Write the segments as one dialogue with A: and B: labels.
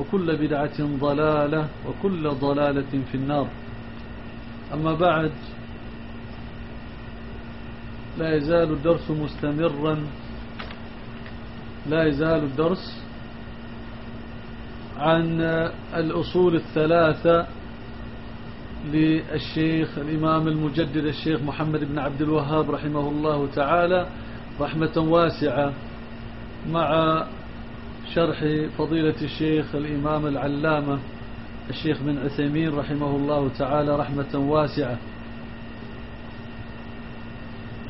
A: وكل بدعة ضلالة وكل ضلالة في النار. أما بعد لا يزال الدرس مستمرا. لا يزال الدرس عن الأصول الثلاثة للشيخ الإمام المجدد الشيخ محمد بن عبد الوهاب رحمه الله تعالى رحمة واسعة مع شرح فضيلة الشيخ الإمام العلامة الشيخ بن عثيمين رحمه الله تعالى رحمة واسعة.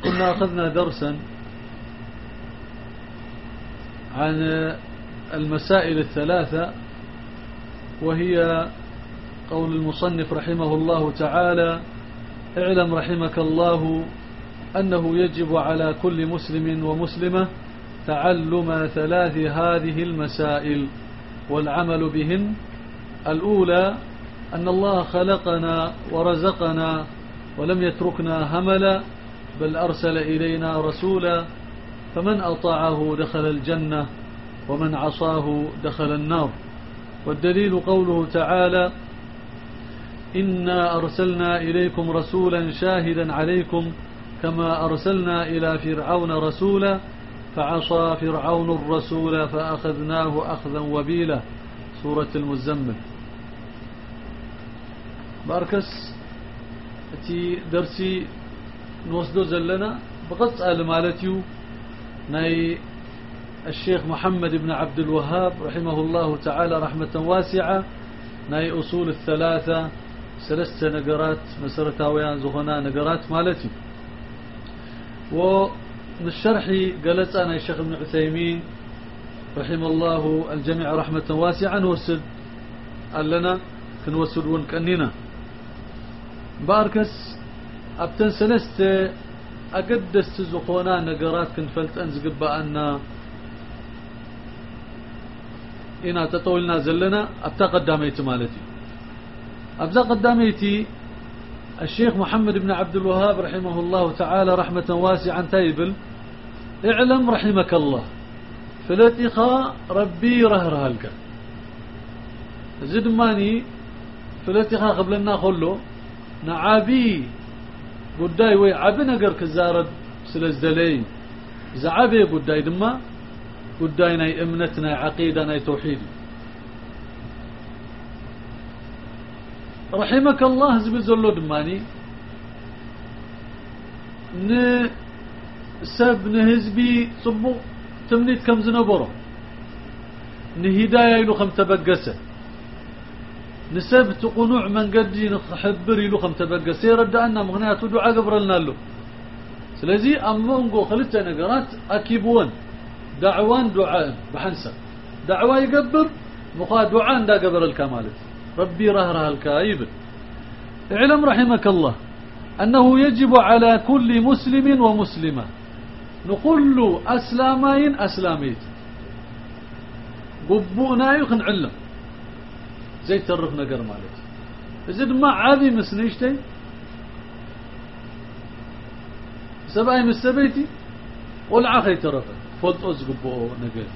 A: كنا أخذنا درسا عن المسائل الثلاثة وهي قول المصنف رحمه الله تعالى اعلم رحمك الله أنه يجب على كل مسلم ومسلمة تعلم ثلاث هذه المسائل والعمل بهن. الأولى أن الله خلقنا ورزقنا ولم يتركنا هملا بل أرسل إلينا رسولا فمن أطاعه دخل الجنة ومن عصاه دخل النار. والدليل قوله تعالى إنا أرسلنا إليكم رسولا شاهدا عليكم كما أرسلنا إلى فرعون رسولا فعصى فرعون الرسول فأخذناه أخذا وبيلا. سورة المزمل. باركس تي درسي نوصدو زلنا. بقص مالتيو ناي الشيخ محمد بن عبد الوهاب رحمه الله تعالى رحمة واسعة. ناي أصول الثلاثة سلسة نقرات مسرتاويان زغنا نقرات مالتي ومن الشرح قالت أنا الشيخ ابن عثيمين رحمه الله الجميع رحمة واسعة نوسد قال لنا كنوسد ونكأننا باركس أبتن سلسة أقدس زخونا نقرات كنفلت أنز قبأنا إنا تطولنا زلنا أبتا قداميت مالتي. أبتا قداميتي الشيخ محمد بن عبد الوهاب رحمه الله تعالى رحمة واسعا تايبل. اعلم رحمك الله. فلتخا ربي رهره لك زد ماني فلتخا قبلنا خلو نعابي قداي وي عبي نقر كزارب سلزدلي زعابي قداي دما قداي ناي امنتنا عقيدة ناي توحيد. رحمك الله زبل زلو دماني. ن سب نهزبي صبو تمنيت كم زنبرو نهدايا يلو خم تبقسه نسب تقنوع من قدي نخبر يلو خم تبقسه يرد أن مغنيات دعاء قبرلنا له سلازي أمونغو خلت نقرات أكيبون دعوان دعاء بحنسة. دعوة يقبر مخا دعاء دا قبر الكمالات ربي رهرها الكايب اعلم رحمك الله. أنه يجب على كل مسلم ومسلمة نقول أسلامين أسلاميت. قبونا يخن علم زي ترف نقر مالت زد ما عابي مسنيشتي. سبعي مستبيتي والعا خيترفه فلطو زقبو نقل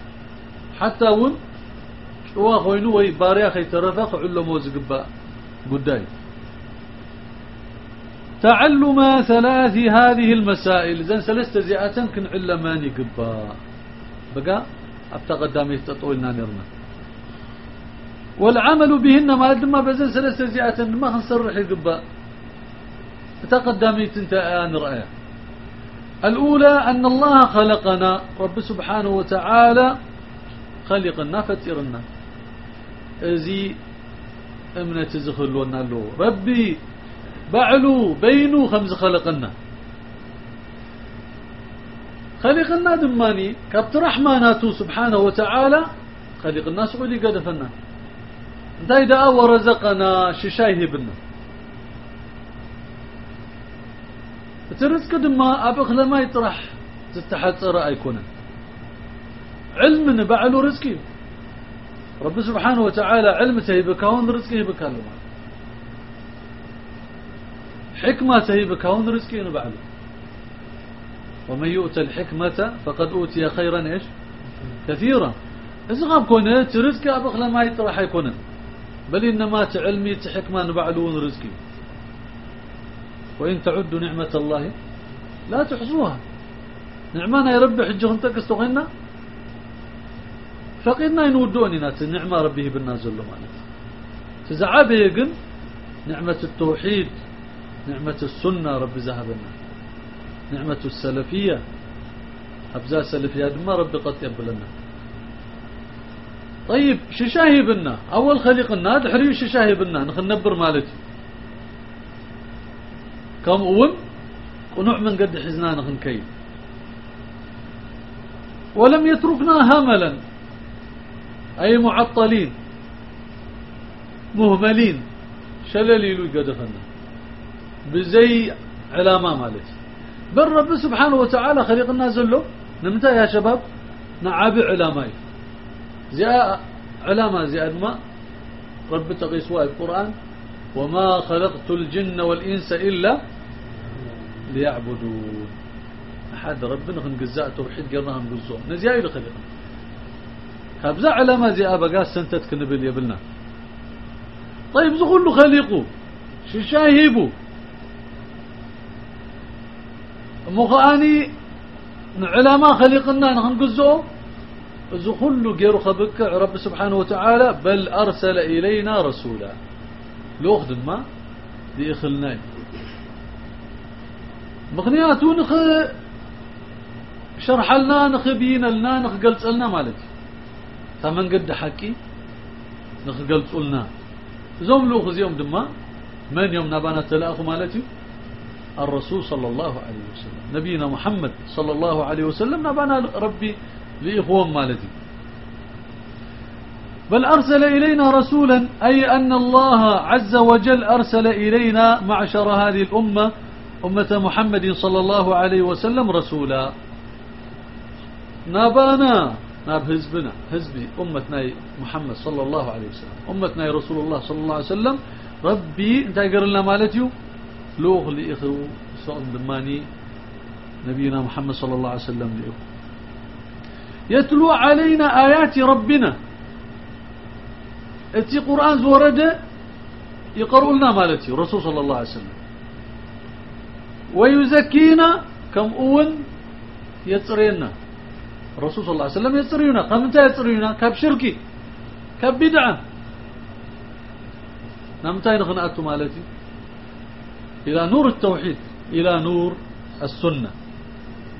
A: حتى ون. شوا خوينو وي باريا خيترفه علمو زقبا قداي. تعلم ثلاث هذه المسائل. زين سلست زيئة كن علماني قبا بقى؟ أبتقدامي تطولنا نرنا والعمل بهن ما لما بزن سلست زيئة ما خنصرح قبا تقدامي تنت نرأيه الأولى أن الله خلقنا. رب سبحانه وتعالى خلقنا فترنا ازي أمنة زخلونا له. ربي بعلو بينو خمس خلقنا. خلقنا دماني. كبت رحماناتو سبحانه وتعالى خلقنا سعودي قدفنا. انتهي دا ورزقنا ششايه بنا ترزق دما أبخ لما يطرح تستحصر أيكونا. علم بعلو رزقي. رب سبحانه وتعالى علم تهيبكاون رزقه بكالو حكمة تهيبكاون رزقه نبعلو ومن يؤتى الحكمة فقد أوتي خيرا إيش؟ كثيرا. إذا غاب كونه ترزق أبخ لما يطرح يكون بل إنما تعلمي تحكمة نبعلون رزقي. وإن تعدوا نعمة الله لا تحصوها. نعمانا يا ربي حجهم تقستغنا فقدنا ينودوني ناس النعمة ربه بالنازل مالك تزعابه يقن نعمة التوحيد. نعمة السنة رب ذهبنا. نعمة السلفية. أبزاء السلفية ما ربي قد يقبلنا. طيب ششاهي بنا أول خليقنا دحري ششاهي بنا نخل نبر مالتي. كم أول ونوع من قد حزنان خنكي ولم يتركنا هملا. أي معطلين. مهملين. شلليلو قدفنا بزي علامة مالك. بل رب سبحانه وتعالى خلقنا زلو نمتى يا شباب؟ نعابي علامة زي علامة زي ما. رب تقيسوا القرآن. وما خلقت الجن والإنس إلا ليعبدون. أحد ربنا خنقزاء توحيد قرنا هنقزوه نزياي لخلقنا كابزا علامة زي أبا قاس سنتت كنبل يبلنا. طيب زغلو خليقو ششاهيبو مخاني علامة خليقنا نخنقزوه زخلو غير خبك رب سبحانه وتعالى بل أرسل إلينا رسولا. لو ما؟ دي إخلناي مغنياتو نخ شرح لنا نخ بينا لنا نخ قلت لنا مالتي ثمن قد حكي؟ نخ قلت لنا زوم لو خذ يوم دما. من يوم نبانا تلاخو مالتي؟ الرسول صلى الله عليه وسلم. نبينا محمد صلى الله عليه وسلم نبانا ربي لإخوان مالتي. بل أرسل إلينا رسولا أي أن الله عز وجل أرسل إلينا معشر هذه الأمة أمة محمد صلى الله عليه وسلم رسولا. نابانا ناب حزبنا حزبي أمتنا محمد صلى الله عليه وسلم. أمتنا رسول الله صلى الله عليه وسلم ربي انت لنا مالتيو؟ لوغ لإخو صلى دماني نبينا محمد صلى الله عليه وسلم لإخو. يتلو علينا آيات ربنا. إتي قرآن زورد يقرؤ لنا مالتي رسول صلى الله عليه وسلم. ويزكينا كم أول يترينا. الرسول صلى الله عليه وسلم يترينا. كم أنت يترينا؟ كاب شركي؟ كاب بدعة؟ نمتين خنأت مالتي. إلى نور التوحيد إلى نور السنة.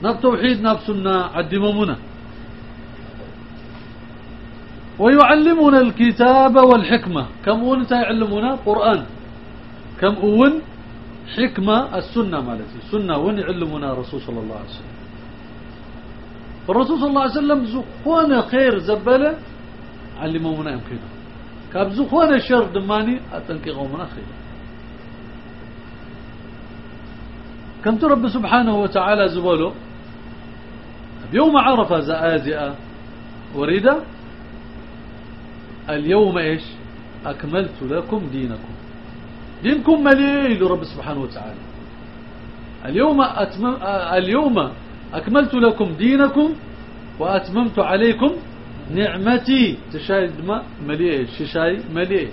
A: ناب توحيد ناب سنة عدممنا ويعلمنا الكتاب والحكمة. كم أول انت يعلمنا قرآن. كم أول حكمة السنة مالتي. سنة وين يعلمنا الرسول صلى الله عليه وسلم. الرسول صلى الله عليه وسلم زخوانا خير زبلة علمونا يمكنه. كاب زخوانا شر دماني أتنكي قومنا خير. كنت رب سبحانه وتعالى زبوله يوم عرفة زآزئة وريدة. اليوم إيش؟ أكملت لكم دينكم. دينكم مليء رب سبحانه وتعالى. اليوم أتمم اليوم أكملت لكم دينكم وأتممت عليكم نعمتي. تشاي ما؟ مليء. ششاي مليء.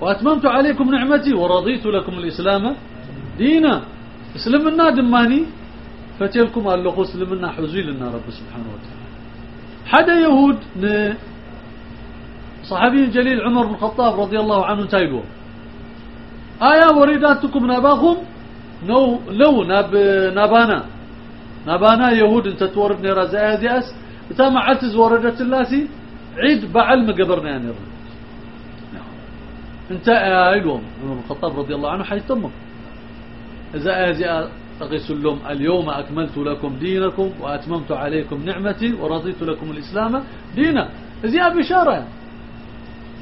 A: وأتممت عليكم نعمتي ورضيت لكم الإسلام. دينا. اسلمنا دماني. فتلكم اللقو اسلمنا حزي لنا رب سبحانه وتعالى. حدا يهود صحابي جليل عمر بن الخطاب رضي الله عنه تايلو آية وريداتكم نباهم نو لو ناب نابانا. نابانا يهود انت تورد نيرا زي أس. إتا معتز وردت اللاسي. عيد بعل مقبرنا يعني انت ايلوم عمر بن الخطاب رضي الله عنه حيتمم تقيس لهم اليوم أكملت لكم دينكم وأتممت عليكم نعمتي ورضيت لكم الإسلام دينا. زي بشاره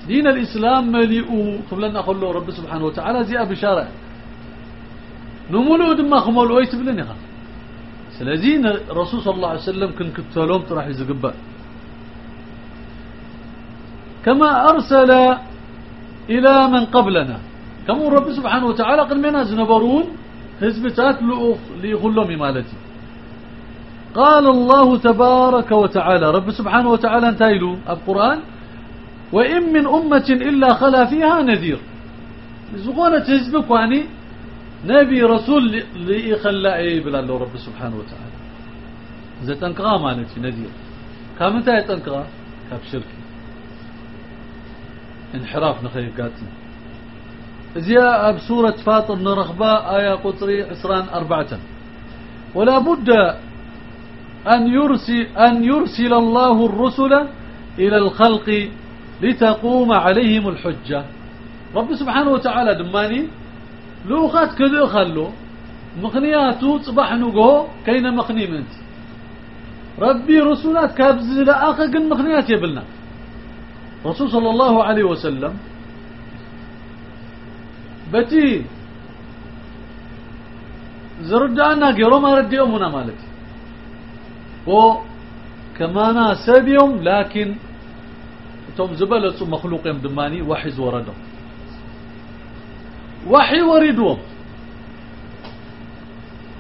A: دين الإسلام مليء. قبلنا له رب سبحانه وتعالى زي بشارة نمولو دما خمولو اي تبلني خا. سلازين الرسول صلى الله عليه وسلم كن كتلوم طرح يزقبا. كما أرسل إلى من قبلنا. كما رب سبحانه وتعالى قل منا زنبرون حزبتات ليغلهم مالتي. قال الله تبارك وتعالى رب سبحانه وتعالى انتايلو القرآن وإن من أمة إلا خلا فيها نذير. زغونة حزبك واني نبي رسول لإخلا أي بلا الله رب سبحانه وتعالى. إذا تنقى مالتي نذير. كم انت تنقى كاب شرك انحراف نخير قاتل. زياء فاطر نرخباء آية قطري عسران أربعة. ولا بد أن يرسل, أن يرسل الله الرسل إلى الخلق لتقوم عليهم الحجة. رب سبحانه وتعالى دماني لوخات كذو خلو مخنياتو صباح نقو كينا مخني منت. ربي رسولات كابز لآخر قن مخنيات يبلنا. رسول صلى الله عليه وسلم بتي زردانا قيرو ما ردي أمنا مالتي و كمانا سبيهم لكن توم زبلت مخلوق دماني وحي وردهم وحي وردهم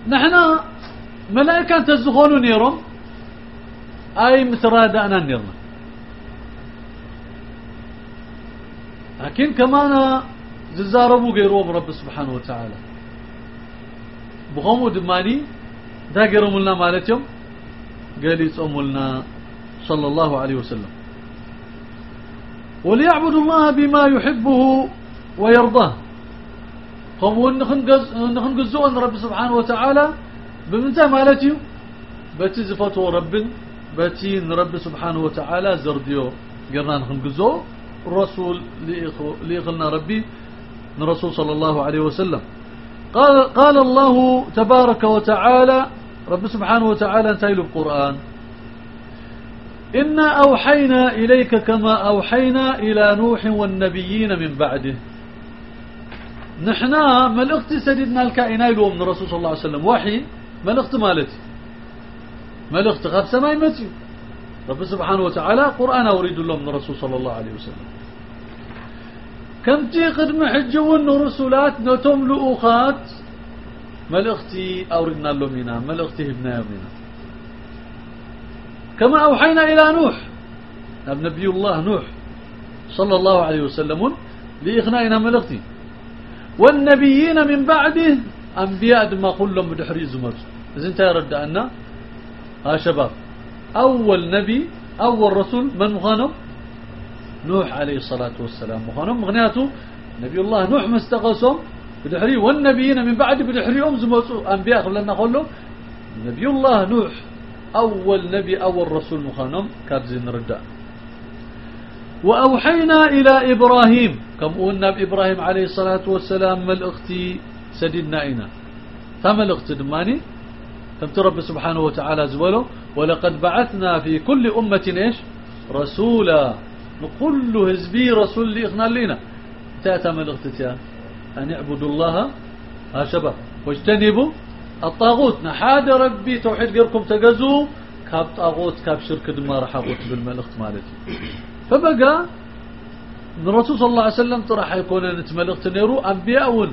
A: نحنا ملائكة تزخونوا نيرهم اي مترادة انا نيرنا لكن كمان ززاربو غيرهم رب سبحانه وتعالى. بغمو دماني دا غيرهم لنا مالتهم قال يصوموا لنا صلى الله عليه وسلم. وليعبدوا الله بما يحبه ويرضاه. قوموا نخن قزوا أن رب سبحانه وتعالى بمنتا مالتي باتي زفتوا رب باتي رب سبحانه وتعالى زرديو قرنا نخن قزوا الرسول ليخلنا ربي الرسول صلى الله عليه وسلم. قال, قال الله تبارك وتعالى رب سبحانه وتعالى انتهي القرآن. إنا أوحينا إليك كما أوحينا إلى نوح والنبيين من بعده. نحنا ملغت سيدنا الكائنات لهم من الرسول صلى الله عليه وسلم. وحي ملغت مالتي. ملغت غاب سماي متي رب سبحانه وتعالى قرآن أريد الله من الرسول صلى الله عليه وسلم. كم تي قدم حجون رسولات نتم لؤخات ملغتي أوردنا اللومينا ملغتي هبنا يومنا كما أوحينا إلى نوح نبي الله نوح صلى الله عليه وسلم لإخنائنا ملغتي والنبيين من بعده أنبياء دما كلهم بدحري زمر. انت يرد أن ها شباب أول نبي أول رسول من مخانم نوح عليه الصلاة والسلام. مخانم مغنياته نبي الله نوح مستغسهم بدحري والنبيين من بعد بدحري أم زمرسو أنبياء قبلنا قولوا نبي الله نوح أول نبي أول رسول مخانم كابزين ردا وأوحينا إلى إبراهيم كم قلنا بإبراهيم عليه الصلاة والسلام ما الأختي سددنا إنا. ثم الأخت دماني كم ترب سبحانه وتعالى زوله ولقد بعثنا في كل أمة إيش؟ رسولا. كل هزبي رسول لإخنا لنا تأتى من الأختتيا أن اعبدوا الله. ها شباب. واجتنبوا الطاغوت. نحاد ربي توحيد غيركم تجزوا كاب طاغوت كاب شرك دما اقوت بالملخت مالتي. فبقى الرسول صلى الله عليه وسلم راح يكون نتملغت نيرو. أنبياء ون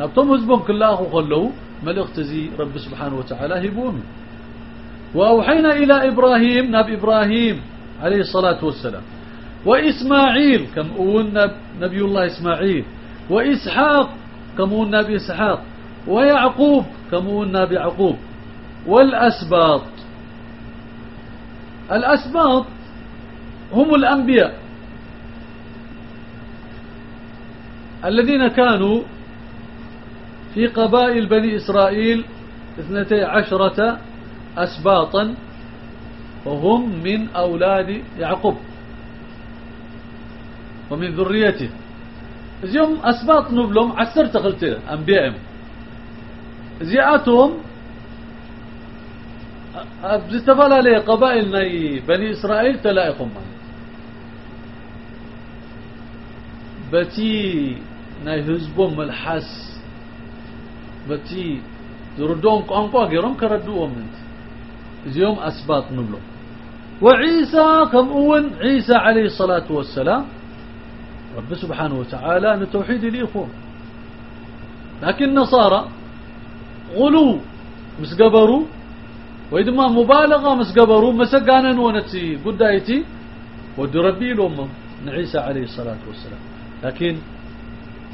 A: نبتم هزبهم كله خلو. ملغت زي رب سبحانه وتعالى هبومي وأوحينا إلى إبراهيم. نبي إبراهيم عليه الصلاة والسلام. وإسماعيل كم أول نبي الله إسماعيل. وإسحاق كم أول نبي إسحاق. ويعقوب كم أول نبي والأسباط. الأسباط هم الأنبياء. الذين كانوا في قبائل بني إسرائيل اثنتي عشرة أسباطا وهم من أولاد يعقوب. ومن ذريته. زيهم أسباط نبلهم عسر تغلتين أنبيائهم. زياتهم بزتفال لي قبائل بني إسرائيل تلائقهم. بتي ناي هزبهم ملحس بتي زردون قانقوا غيرهم كردوهم إنت. زيوم أسباط نبلو وعيسى كم أون عيسى عليه الصلاة والسلام رب سبحانه وتعالى نتوحيد الإخوة لكن نصارى غلو مسقبروا وإذا مبالغة مسقبروا مسقانا ونتي قدايتي ود ربي لهم عيسى عليه الصلاة والسلام. لكن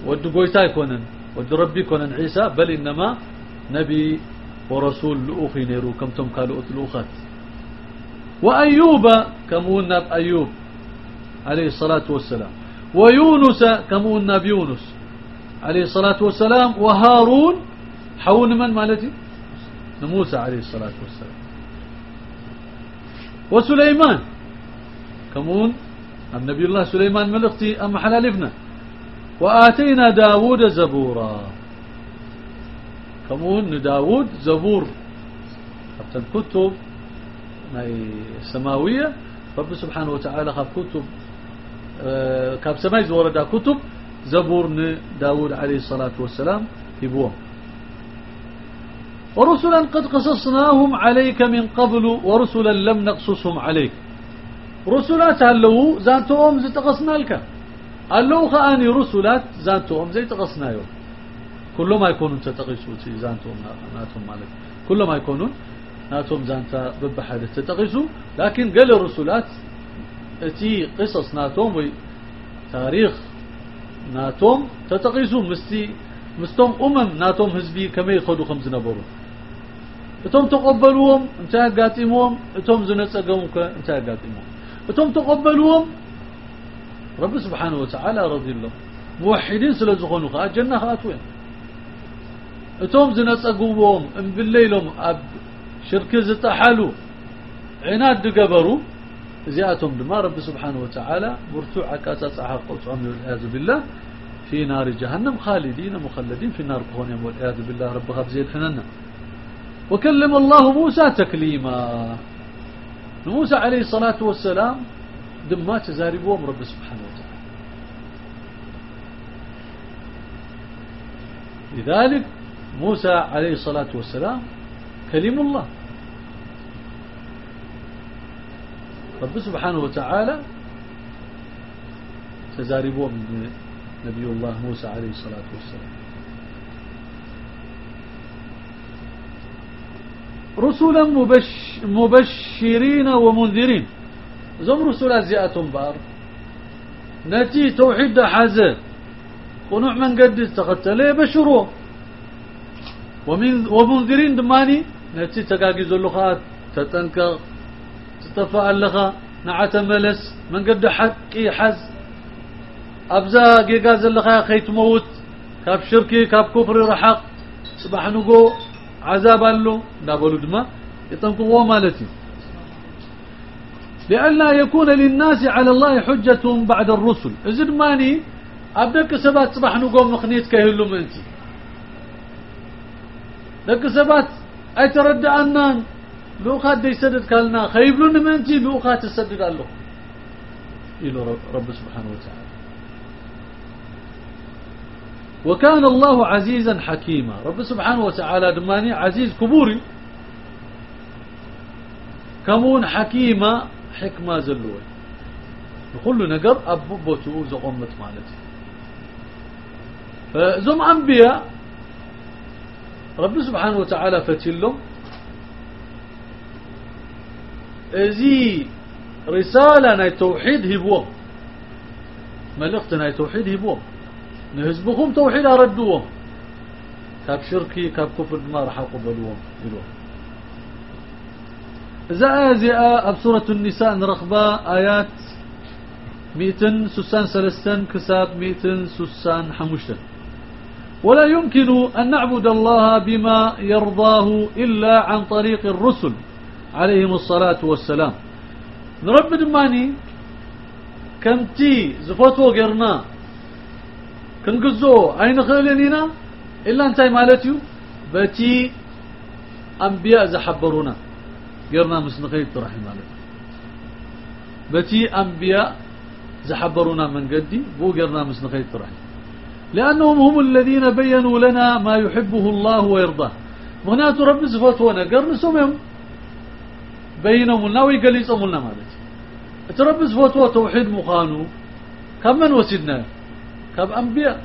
A: ود قويتا يكونن ود ربي يكونن عيسى بل إنما نبي ورسول لأخي نيرو كم تم كالؤت الأخات وأيوب ناب أيوب عليه الصلاة والسلام. ويونس كمون ناب يونس عليه الصلاة والسلام وهارون حون من مالتي؟ موسى عليه الصلاة والسلام. وسليمان كمون النبي الله سليمان ملختي أم حلالفنا وآتينا داود زبورا. كمون داود زبور. حتى الكتب سماوية. رب سبحانه وتعالى كتب. كاب سماي ورد كتب زبور داود عليه الصلاة والسلام يبوه ورسلا قد قصصناهم عليك من قبل ورسلا لم نقصصهم عليك رسلات هلو زانتهم تقصنا لك هلو خاني رسلات زانتهم زي تقصنا يوم كل ما يكونون تتقيسوا زانتهم ناتهم مالك كل ما يكونون ناتهم زانتا ببحادة تتقيسوا لكن قال الرسلات اتي قصص ناتهم وي تاريخ ناتهم تتقيسوا مستي مستهم أمم ناتهم هزبي كما يخدوا خمس نبرون اتهم تقبلوهم انتهى قاتمهم اتهم زنصقهم انتهى قاتمهم اتهم تقبلوهم رب سبحانه وتعالى رضي الله. موحدين سلزخونوا خا جنة خاتوين اتهم زنصقوهم ام بالليلهم أب شرك زتحلوا عناد دقبروا زياتهم دما رب سبحانه وتعالى مرتوع كاساس حقهم والعياذ بالله في نار جهنم خالدين مخلدين في النار كهون والعياذ بالله. رب خاب زيد حننا. وكلم الله موسى تكليما. موسى عليه الصلاة والسلام دمات زاربوهم رب سبحانه وتعالى. لذلك موسى عليه الصلاة والسلام كلم الله. رب سبحانه وتعالى تزاربوه من نبي الله موسى عليه الصلاة والسلام. رسلا مبش مبشرين ومنذرين. زم رسولا زياتهم بار. نتي توحيد حزة ونوع من قد تقتله بشروه ومن ومنذرين دماني. نتي تقاقي زلخات تتنكغ تتفاعل لها نعت ملس من قد حقي حز أبزا قيقا زلخا خيت موت كاب شركي كاب كفر رحق. صباح نقو عذاب له دابلو دما يتنقوا مالتي لئلا يكون للناس على الله حجة بعد الرسل. إذن ماني أبدك سبات صباح نقوم نخنيت كهلو منتي. لك سبات أي ترد أنان لوقات دي سدد كالنا خيبلون منتي لوقات تسدد الله إلى رب سبحانه وتعالى. وكان الله عزيزا حكيما. رب سبحانه وتعالى دماني عزيز كبوري. كمون حكيمة حكمة زلوة. كل نجر أبوبته زقمت مالتي. فزم أنبياء. رب سبحانه وتعالى فتلهم. ازي رسالة ناي توحيد هبوهم ملقت ناي توحيد هبوهم نهزبكم توحيد أردوهم كاب شركي كاب كفر ما راح يقبلوهم يلوهم زازئة بسورة النساء نرخبة آيات مئتن سسان سلستن كساب مئتن سسان حمشتن ولا يمكن أن نعبد الله بما يرضاه إلا عن طريق الرسل. عليهم الصلاة والسلام. نرب دماني كمتي زفتو قرنا كنقزو أين خيلنينا إلا انتي مالتيو؟ بتي أنبياء زحبرونا. قرنا مسنقيت رحم الله بتي أنبياء زحبرونا من قدي بو قرنا مسنقيت رحم لأنهم هم الذين بينوا لنا ما يحبه الله ويرضاه. مغنات رب صفاتنا قرن سمهم. بينهم لنا ويقال يصموا لنا مالك ترب صفاتوا توحيد مخانو. كم من وسدنا كم أنبياء؟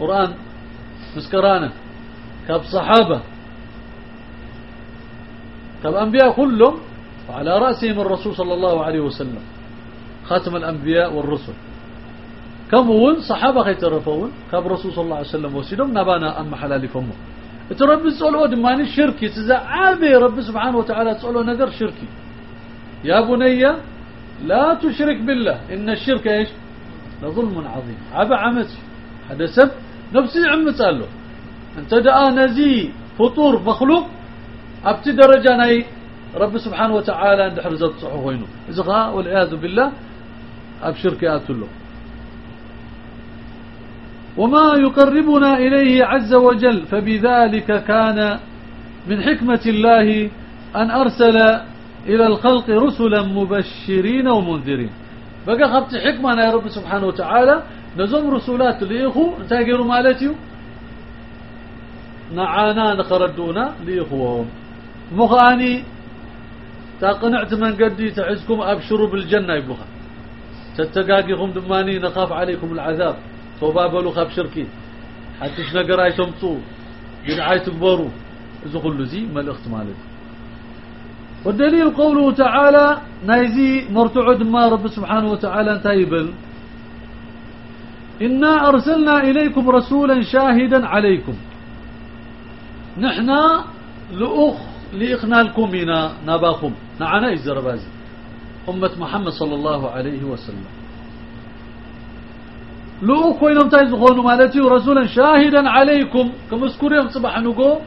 A: قرآن مسكرانا كم صحابة؟ كم أنبياء كلهم؟ وعلى رأسهم الرسول صلى الله عليه وسلم. خاتم الأنبياء والرسل. كمون صحابة خيترفون كاب رسول صلى الله عليه وسلم وسيدهم؟ نبانا أم حلال فمه ترب تسألوا دماني شركي تزعابي رب سبحانه وتعالى تسألوا نقر شركي يا بني لا تشرك بالله إن الشرك إيش لظلم عظيم عبا عمت هذا سب نفسي عمت قال له انت دعا نزي فطور مخلوق ابتي درجة ناي رب سبحانه وتعالى عند حرزة صحوه وينه إذا والعياذ بالله أبشركي له وما يقربنا إليه عز وجل فبذلك كان من حكمة الله أن أرسل إلى الخلق رسلا مبشرين ومنذرين. بقى خبت حكمة يا رب سبحانه وتعالى نزم رسولات لإخو تاقروا مالتي نعانا نخردونا لإخوهم مخاني تقنعت من قدي تعزكم أبشروا بالجنة يبخا تتقاقيكم دماني نخاف عليكم العذاب. توبابلو خاب شركي حتىش نقر اي تمصو بدعاي تكبروا اذا كل زي ما الاختمالات والدليل قوله تعالى نايزي مرتعد ما رب سبحانه وتعالى تايبل إنا أرسلنا إليكم رسولا شاهدا عليكم نحنا لأخ لإخنالكم منا نباكم نعنا إزربازي أمة محمد صلى الله عليه وسلم لو كوينهم تايزغون مالتي رسولا شاهدا عليكم. كما يوم صباح نقو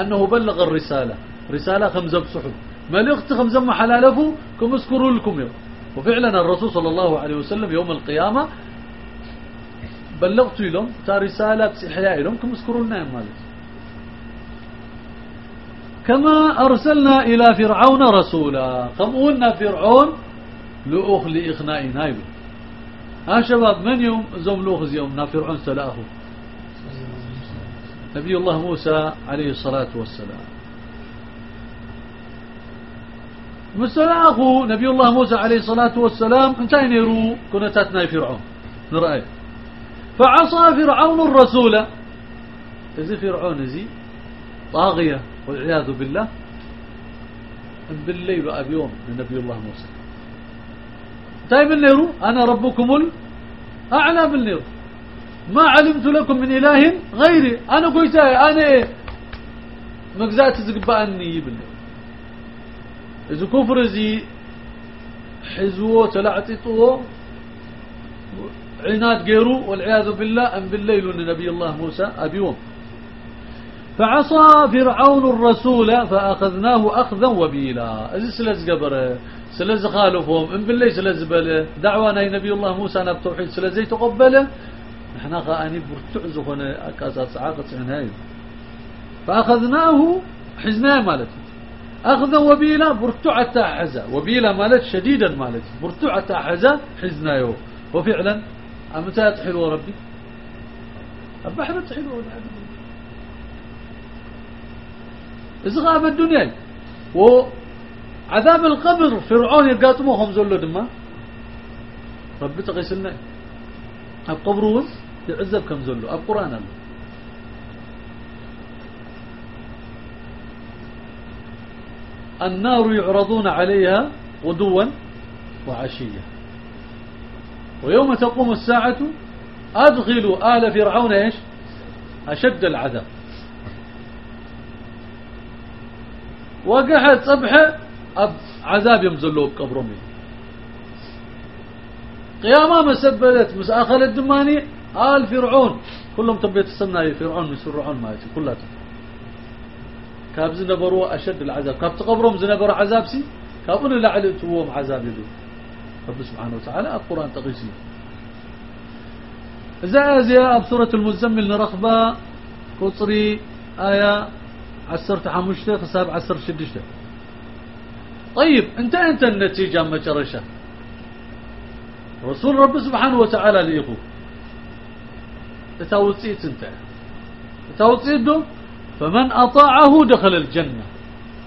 A: أنه بلغ الرسالة. رسالة خمزة بصحب ملغت خمزة محلالفو كما اذكروا لكم يوم. وفعلا الرسول صلى الله عليه وسلم يوم القيامة بلغت لهم تا رسالة بسحياء لهم كما اذكروا لنا مالتي كما أرسلنا إلى فرعون رسولا. قلنا فرعون؟ لأخ لإخناء نايبه ها شباب من يوم زوم لوخز يوم نافرعون سلاه نبي الله موسى عليه الصلاة والسلام. مسلاخ نبي الله موسى عليه الصلاة والسلام. انتهي نيرو كنتاتنا فرعون. نرأي. فعصى فرعون الرسول. زي فرعون زي طاغية والعياذ بالله. بالليل بقى بيوم من نبي الله موسى. طيب النيرو أنا ربكم الأعلى بالنيرو ما علمت لكم من إله غيري. أنا قلت أنا إيه؟ مجزات زقبأني بالنيرو إذا كفر زي حزوه تلعتطوه عناد غيرو والعياذ بالله أم بالليل نبي الله موسى أبيوم فعصى فرعون الرسول فأخذناه أخذا وبيلا. إذا سلز قبره. سلز خالفهم إن بالله سلز بله دعوانا نبي الله موسى أنا بتوحيد سلزي تقبله نحن خاني برتعز هنا أكاسات سعاقة هاي فأخذناه حزناه مالتي أخذا وبيلا برتعة حزا وبيلا مالت شديدا مالت برتعة حزا حزناه وفعلا أمتى تحلو ربي إحنا تحلو إذا غاب الدنيا و عذاب القبر. فرعون يقاطموهم زلو دما. ربي تقيسلنا اب قبر وز يعذب كم زلو. أب قرآن له النار يعرضون عليها غدوا وعشية. ويوم تقوم الساعة أدخلوا آل فرعون إيش؟ أشد العذاب. وقحت صبحة عذاب يمزلوا بقبرهم قيامة مسبلت مس آخر الدماني آل فرعون. كلهم تبيت السمنة فرعون من يجي كلها كاب زنبروا أشد العذاب. كاب تقبرهم زنبروا عذاب سي؟ كابون لعل توهم عذاب يدو. رب سبحانه وتعالى القرآن تقيسي زي بسورة المزمل نرخبة قصري آية عسرت حمشته خساب عسر شدشته طيب انت انت النتيجة مجرشة رسول رب سبحانه وتعالى ليقول تتوصيت أنت. تتوصيت دو؟ فمن أطاعه دخل الجنة.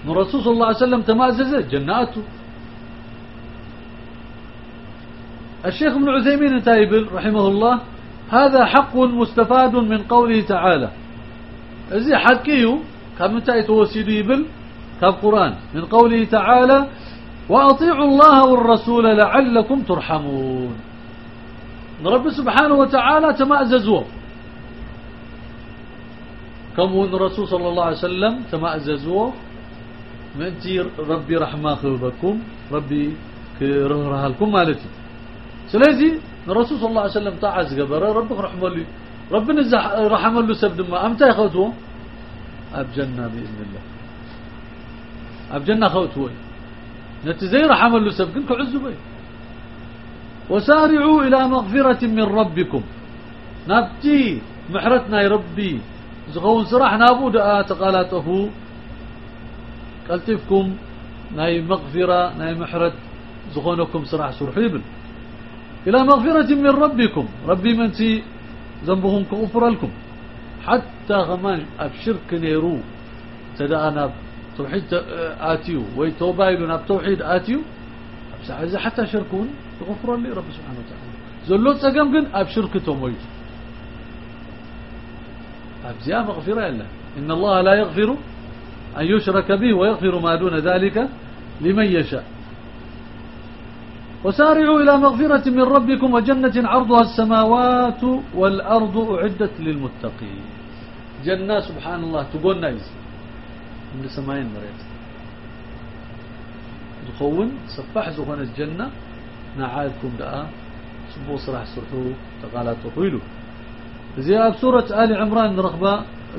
A: من رسول صلى الله عليه وسلم تمازز جناته. الشيخ ابن عثيمين تايبل رحمه الله هذا حق مستفاد من قوله تعالى. زي حقيه كم توسيد يبل؟ كالقرآن من قوله تعالى وأطيعوا الله والرسول لعلكم ترحمون. رب سبحانه وتعالى تمأززوا كم هو الرسول صلى الله عليه وسلم تمأززوا من ربي رحمة خبكم ربي كرهرها لكم مالتي. سلازي الرسول صلى الله عليه وسلم تعز قبر ربك رحمه لي ربنا رحمه له سبد ما أمتى يخوتوا اب جنة بإذن الله. اب جنة خوتوا نتزي رحمه له سبد كنك عزوا بي وسارعوا إلى مغفرة من ربكم نبتي محرتنا يا ربي زغون سراح نابود تقالاته قلتفكم ناي مغفرة ناي محرت زغونكم سراح سرحيبل إلى مغفرة من ربكم ربي من تي ذنبهم كغفر لكم حتى غمان أبشرك نيرو تدا أنا توحيد آتيو. ويتوبايلون بتوحيد آتيو. إذا حتى شركون غفرا لي رب سبحانه وتعالى. زلو تسقم كن أبشرك توميت أبزياء مغفرة إلا. إن الله لا يغفر أن يشرك به ويغفر ما دون ذلك لمن يشاء. وسارعوا إلى مغفرة من ربكم وجنة عرضها السماوات والأرض أعدت للمتقين. جنة سبحان الله تقول نايز. من سماين مريت. دخون صفح زخون الجنة نعالكم دقاء سبو صراح سرحو تقالات طويلو زي سورة آل عمران رغبة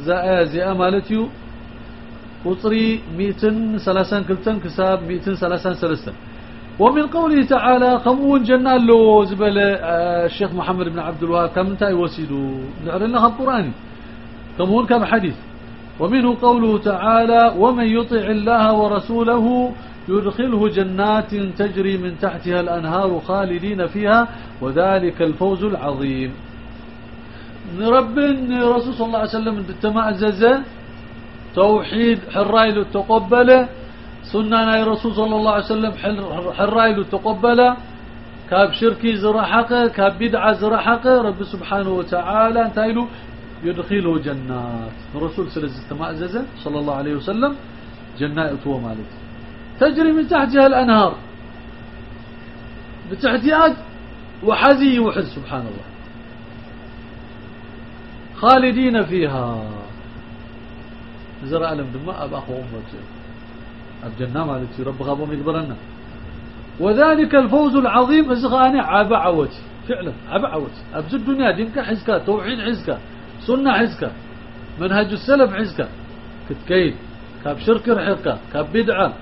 A: زي زي مالتيو. قطري ميتن سلاسان كلتن كساب ميتن سلاسان سلسان ومن قوله تعالى قمون جنان لو زبل آه، الشيخ محمد بن عبد الوهاب كم انتهي وسيدو نعلن لها القرآن. قمون كم حديث؟ ومنه قوله تعالى ومن يطع الله ورسوله يدخله جنات تجري من تحتها الأنهار خالدين فيها وذلك الفوز العظيم. رب رسول صلى الله عليه وسلم تمأزز توحيد حرايل تقبله سنة رسول صلى الله عليه وسلم حرايل تقبله كاب شركي زرحقه كاب بدعة زرحقه رب سبحانه وتعالى انتايلو يدخله جنات. الرسول صلى الله عليه وسلم جنات مالك. تجري من تحتها الأنهار. بتحتيات وحزي وحز سبحان الله. خالدين فيها. زرع لهم دماء أبا أخو أمته الجنة مالتي رب غابهم يقبرنا. وذلك الفوز العظيم ازغاني عبا عوتي فعلا عبا عوتي أبز الدنيا دينك حزكا توحيد حزكا سنة حزكا منهج السلف حزكا كتكيد كاب شرك رحيقا كاب بدعة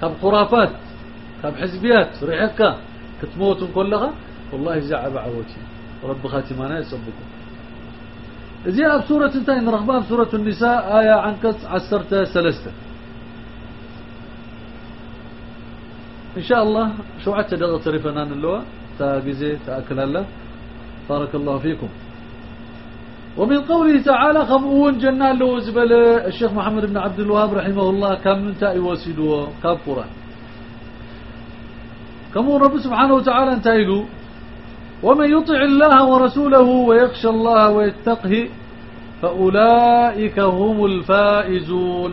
A: كاب خرافات كاب حزبيات رحيقا كتموت كلها؟ والله زعب عوتي رب خاتمانا يسبكم. زي بسورة انتهي رغبها بسورة النساء آية عنك عسرت سلسته إن شاء الله شو عدت دغ تريفنان اللواء؟ تاقزي تأكل الله. بارك الله فيكم. ومن قوله تعالى خمؤون جنان لو زبل الشيخ محمد بن عبد الوهاب رحمه الله كم من تأي وسيدوا كاب قرآن. كم رب سبحانه وتعالى انتايلو ومن يطع الله ورسوله ويخشى الله ويتقه فأولئك هم الفائزون.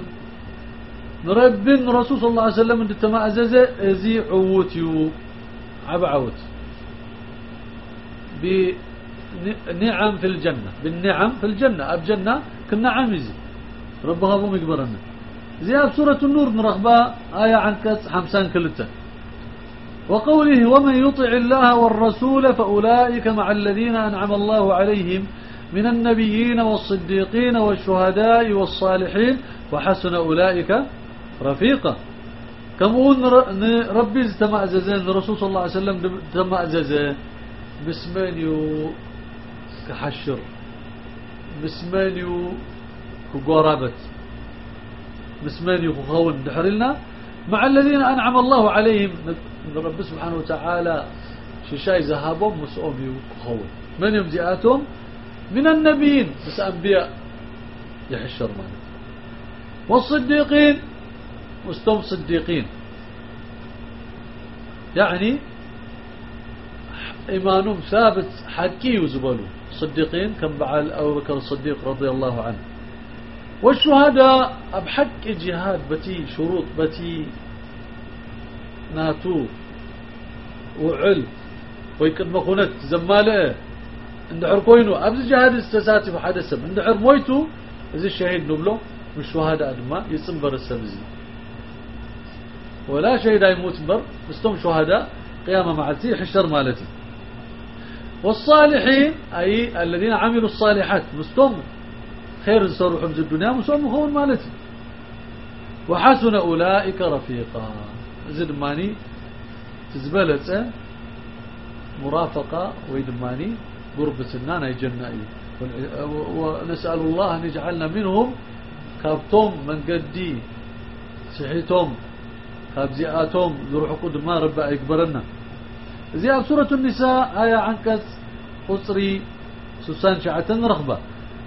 A: نرب رسول صلى الله عليه وسلم انت ما أزز ازي عوتيو عب عوت. بنعم في الجنة. بالنعم في الجنة. أب جنة كنا عمزي ربها بهم يقبرنا زي سورة النور نرغبها آية عن كت حمسان كلتا. وقوله ومن يطع الله والرسول فأولئك مع الذين أنعم الله عليهم من النبيين والصديقين والشهداء والصالحين وحسن أولئك رفيقا. كمون ربي تمأززين الرسول صلى الله عليه وسلم تمأززين بسمانيو كحشر. بسمانيو كقرابت بسمانيو كخون دحرلنا مع الذين أنعم الله عليهم. رب سبحانه وتعالى. ششاي ذهبهم مسؤوم يكخون من يوم زئاتهم من النبيين. بس أنبياء. يحشر مالك والصديقين. مستوم صديقين. يعني إيمانهم ثابت حكي وزبلوا صديقين كم بعل أبو بكر الصديق رضي الله عنه. والشهداء بحق جهاد بتي شروط بتي ناتو وعل ويكن مخونت زمالة اندحر كوينو. أبز جهاد استساتف حدا سب اندحر مويتو إذا الشهيد نبلو من الشهداء دما يصنبر السبزي ولا شهيد يموت بر مستم شهداء قيامة معتي حشر مالتي. والصالحين أي الذين عملوا الصالحات مستم خير الصروح في الدنيا مستم خون مالتي وحسن أولئك رفيقا. زد ماني تزبلت مرافقة ويدماني قربة النان أي جنة ونسأل الله أن يجعلنا منهم كابتم من قدي سحيتم كابزيئاتهم ذروح قد ما ربا يكبرنا زي سورة النساء آية عنكس قصري سوسان شعة رغبة.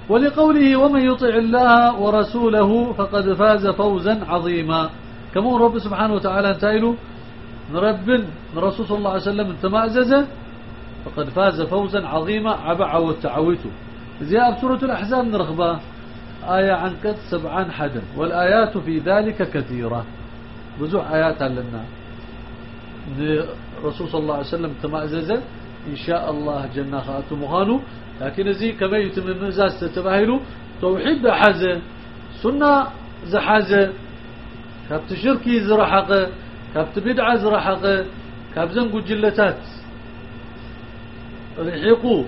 A: ولقوله ومن يطع الله ورسوله فقد فاز فوزا عظيما. كما رب سبحانه وتعالى انتايلو نربن الرسول صلى الله عليه وسلم انت مأززه فقد فاز فوزا عظيما عبع والتعويته زي سورة الأحزاب نرغبة آية عن كت سبعان حدا والآيات في ذلك كثيرة. بزوح آيات لنا الرسول صلى الله عليه وسلم تمأززه إن شاء الله جنة خاتم مغانو لكن زي كما يتم المزاز تتباهلو توحيد حزة سنة زحازة كابت شركي زرحقه كابت بدعة زرحقه كابزن جلتات. رحقوا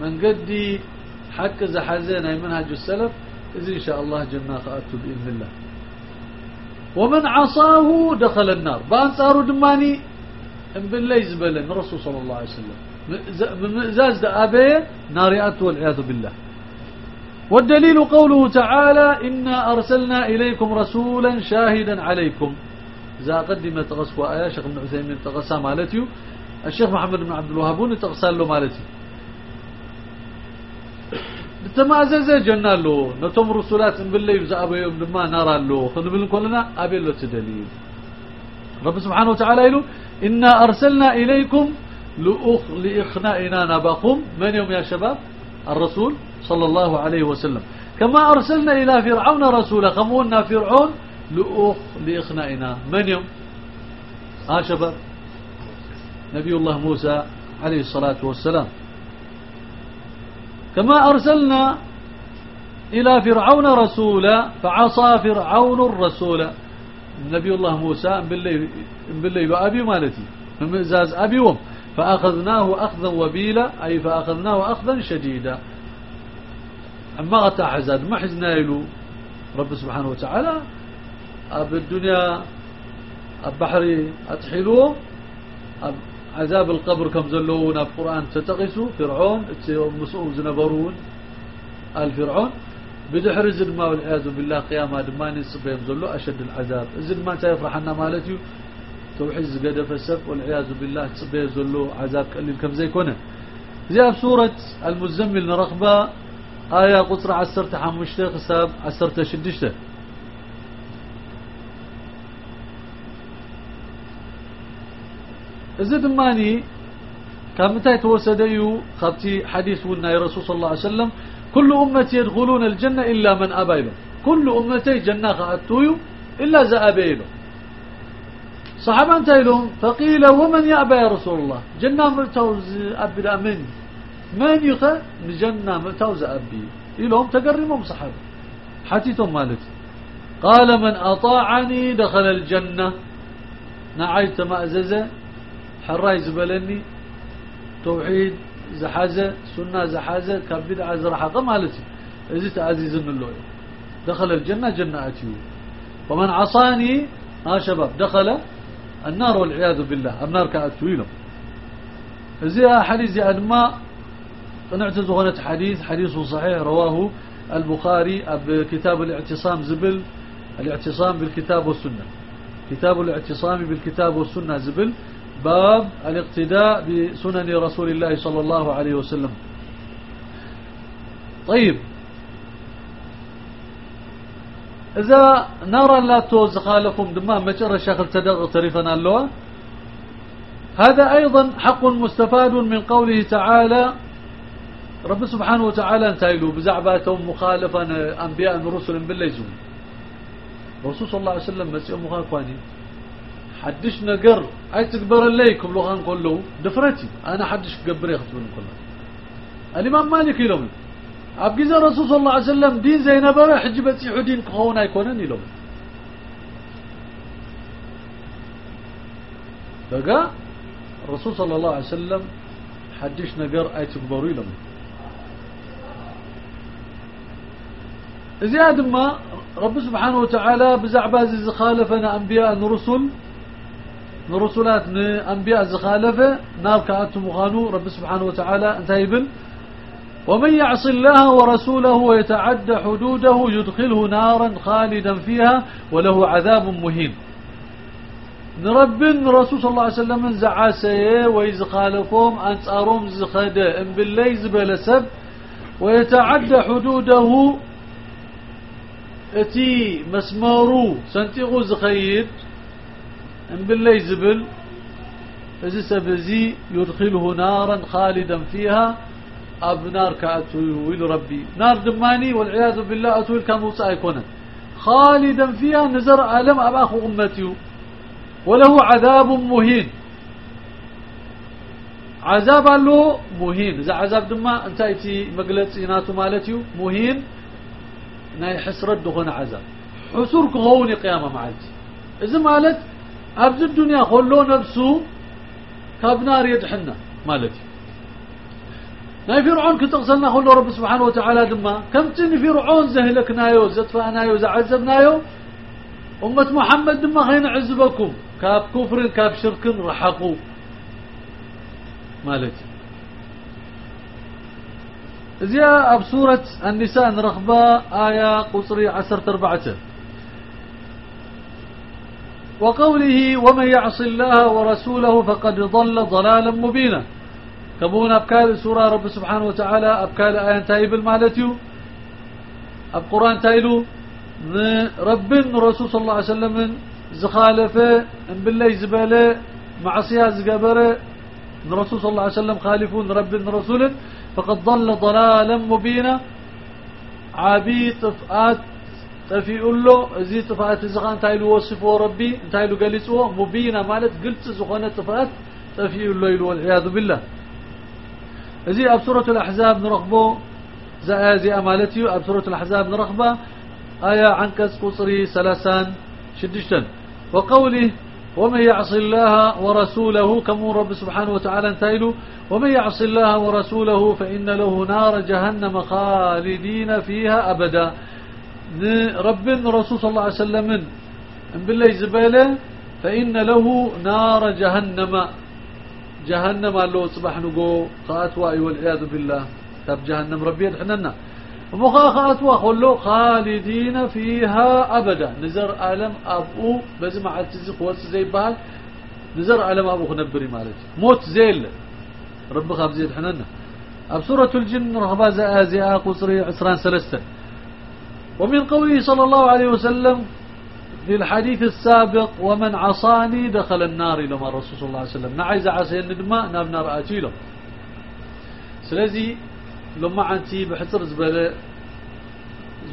A: من قدي حق زحازين أي منهج السلف. إذ إن شاء الله جنة خاتم بإذن الله. ومن عصاه دخل النار. بانصارو دماني ان بالله يزبلن الرسول صلى الله عليه وسلم. من مئزاز أبي ناريات والعياذ بالله. والدليل قوله تعالى إنا أرسلنا إليكم رسولا شاهدا عليكم. إذا قدم تغسوا آية شيخ ابن عثيمين تغسى مالتي الشيخ محمد بن عبد الوهابون تغسى له مالتي. نتم رسولات بالله يبزع أبو يوم لما نرى له خنبل كلنا أبي له تدليل رب سبحانه وتعالى يقول إنا أرسلنا إليكم لأخ لإخنائنا نبأكم. من يوم يا شباب؟ الرسول صلى الله عليه وسلم. كما أرسلنا إلى فرعون رسولا. خمونا فرعون لأخ لإخنائنا. من يوم؟ ها شباب؟ نبي الله موسى عليه الصلاة والسلام. كما أرسلنا إلى فرعون رسولا فعصى فرعون الرسول. نبي الله موسى بالله بالله بأبي مالتي. من مزاز أبيهم. فأخذناه أخذا وبيلا أي فأخذناه أخذا شديدا. أما غتا حزاد ما حزنا له رب سبحانه وتعالى أب الدنيا البحر أتحلوه أب عذاب القبر كم زلون أب قرآن تتقسوا فرعون مسؤول زنبرون. الفرعون بدحر زد ما والعياذ بالله قيامة دماني صبيهم زلو أشد العذاب. زد ما تيفرحنا مالتي توحيد زقد فسب والعياذ بالله تصبيه زلو عذاب قليل كم زي كونه. زي سورة المزمل نرقبة آية قصر عسرت حمشته حساب عسرت شدشتة. زد ماني كان متى توسديو خبتي حديث ولنا يا رسول صلى الله عليه وسلم كل أمتي يدخلون الجنة إلا من أبى له كل أمتي جنة خأتويو إلا زأبي له صحابة انتهلهم فقيل ومن يأبى يا رسول الله؟ جنة مرتوز أبدا من. من يخا جنة مرتوز أبي. إلهم تقرمهم صحابة. حتيتهم مالتي قال من أطاعني دخل الجنة. نعيت مأززة حراي زبلني. توحيد. زحازة سنة زحازة كبد عز رحقة مالتي. إذا تعزيز من الله دخل الجنة جنة أتيو. ومن عصاني ها شباب دخل النار والعياذ بالله. النار كأتويلهم زي حديث زي أدماء قنعت زغنة حديث حديث صحيح رواه البخاري بكتاب الاعتصام زبل الاعتصام بالكتاب والسنة. كتاب الاعتصام بالكتاب والسنة زبل باب الاقتداء بسنن رسول الله صلى الله عليه وسلم. طيب. إذا نرى لا توز خالكم دما مجر شاخل تدغ تريفنا اللوى هذا أيضا حق مستفاد من قوله تعالى رب سبحانه وتعالى انتايلو بزعباتهم مخالفا أنبياء ورسل بالليزون. رسول صلى الله عليه وسلم مسيح مخالفاني. حدش نقر أي تكبر الليكم لغان كله دفرتي. أنا حدش قبر يخطبون كله الإمام مالك يلوم. ابقى الرسول صلى الله عليه وسلم دين زي نبرة حجبت يحدين كهون يكونن يلوم. بقى الرسول صلى الله عليه وسلم حدش نقر أي تكبروا يلوم. زياد ما رب سبحانه وتعالى بزعباز خالفنا أنبياء رسل نرسلات أنبياء زخالفة نار كأنتم مخانو رب سبحانه وتعالى انتهيبن ومن يعص الله ورسوله ويتعدى حدوده يدخله نارا خالدا فيها وله عذاب مهين نرب رسول صلى الله عليه وسلم زعاسيه ويزخالفهم أنصارهم زخده ان باللي زبلسب ويتعدى حدوده اتي مسمارو سنتيغو زخيد إن بالله زبل إذا سبزي يدخله نارا خالدا فيها أب نار كأتويل ربي. نار دماني والعياذ بالله أتويل كموسى يكون خالدا فيها نزر ألم أباخو أمتي وله عذاب مهين. عذاب له مهين. إذا عذاب دما أنت ايتي مقلت إناتو مالتيو مهين. ناي حسرد دخون عذاب. حسور كهوني قيامة معلتي. إذا مالت أبز الدنيا خلو نفسه كابنار يدحنا مالتي ناي فرعون كتغسلنا خلو رب سبحانه وتعالى دما كم تني فرعون زهلكنايو زطفأنايو زعزبنايو أمة محمد دما خين عزبكم كاب كفر كاب شرك رحقوا مالتي زيا أب سورة النساء نرخبا آية قصري عسر تربعته وقوله ومن يعص الله ورسوله فقد ضل ضلالا مبينا. كبون أبكال سورة رب سبحانه وتعالى أبكال آيان تايب المالتيو أب قرآن تايلو رب رسول صلى الله عليه وسلم زخالفة ان بالله زبالة معصيها زقبرة رسول صلى الله عليه وسلم خالفون رب رسول فقد ضل ضلالا مبينا. عبيد طفآت طفيقول له زي طفات زغان تايلو وصفه ربي تايلو قليسوه مبينة مالت قلت زغانة طفات طفيقول له والعياذ بالله زي أب سورة الأحزاب نرغبه زي زي أمالتي أب سورة الأحزاب نرغبه آية عنكس قصري سلاسان شدشتن وقوله ومن يعص الله ورسوله كم رب سبحانه وتعالى انتايلو ومن يعص الله ورسوله فإن له نار جهنم خالدين فيها أبدا رب رسول صلى الله عليه وسلم. بالله زبالة فإن له نار جهنم. جهنم له صباح نقو خاتوا والعياذ بالله. تاب جهنم ربي يدحننا. ومخا خاتوا خلو خالدين فيها أبدا. نزر ألم أبو بزمع التزق زي بال نزر ألم أبو خنبري مالك. موت زيل. رب خاب زيد حننا أب سورة الجن رهبا زآزئا قصري عسران سلسة ومن قوله صلى الله عليه وسلم في الحديث السابق ومن عصاني دخل النار لما الرسول صلى الله عليه وسلم. نعيز عسين ندماء ناب نار آتيله سلازي لما عنتي بحصر زبالة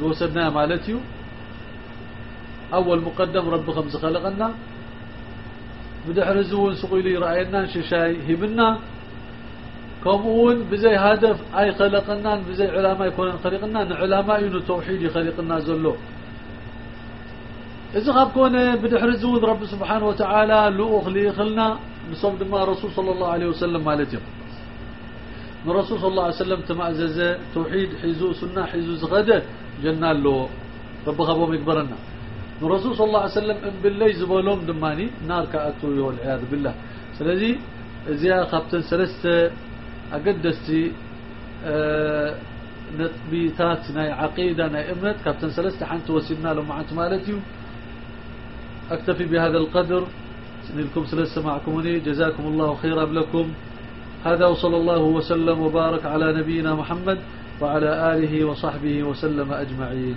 A: زوسدنا مالتيو أول مقدم رب خمس خلقنا بدحر زون سقيلي رأينا ششاي هبنا كمون بزي هدف أي خلقنا بزي علماء يكون خلقنا علماء ينو توحيد خلقنا زلو. إذا خاب كون بدحر زون رب سبحانه وتعالى لو أخلي خلنا بصوب ما رسول صلى الله عليه وسلم مالتي من رسول صلى الله عليه وسلم تمأزز توحيد حيزو سنة حيزو زغدة جنة له رب خبهم يكبرنا من رسول صلى الله عليه وسلم إن بالله زبولهم دماني نار كأتو والعياذ بالله. سلذي زيا خبتن سلسة أقدستي أه عقيدة ناي امنت كابتن سلسة حنت وسيدنا لهم معنت مالتي أكتفي بهذا القدر. سنلكم سلسة معكمني جزاكم الله خيرا لكم. هذا وصلى الله وسلم وبارك على نبينا محمد وعلى آله وصحبه وسلم أجمعين.